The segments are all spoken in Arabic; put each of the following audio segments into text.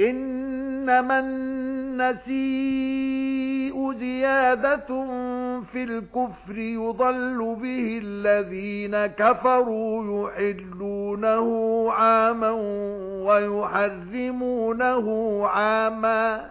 إِنَّمَا النَّسِيءُ زِيَادَةٌ فِي الْكُفْرِ يُضَلُّ بِهِ الَّذِينَ كَفَرُوا يُحِلُّونَهُ عَامًا وَيُحَرِّمُونَهُ عَامًا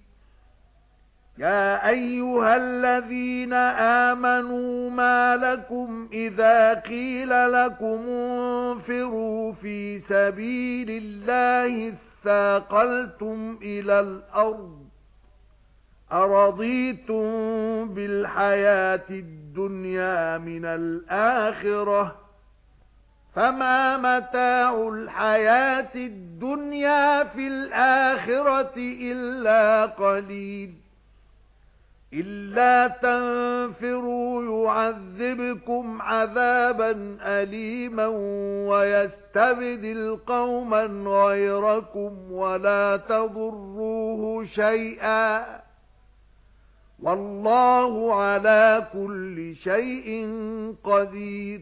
يَا أَيُّهَا الَّذِينَ آمَنُوا مَا لَكُمْ إِذَا قِيلَ لَكُمْ انفِرُوا فِي سَبِيلِ اللَّهِ اثَّاقَلْتُمْ إِلَى الْأَرْضِ أَرَضِيتُمْ بِالْحَيَاةِ الدُّنْيَا مِنَ الْآخِرَةِ فَمَا مَتَاعُ الْحَيَاةِ الدُّنْيَا فِي الْآخِرَةِ إِلَّا قَلِيلٌ إِلَّا تَنفِرُوا يُعَذِّبْكُمْ عَذَابًا أَلِيمًا وَيَسْتَبْدِلْ قَوْمًا غَيْرَكُمْ وَلَا تَضُرُّوهُ شَيْئًا وَاللَّهُ عَلَى كُلِّ شَيْءٍ قَدِيرٌ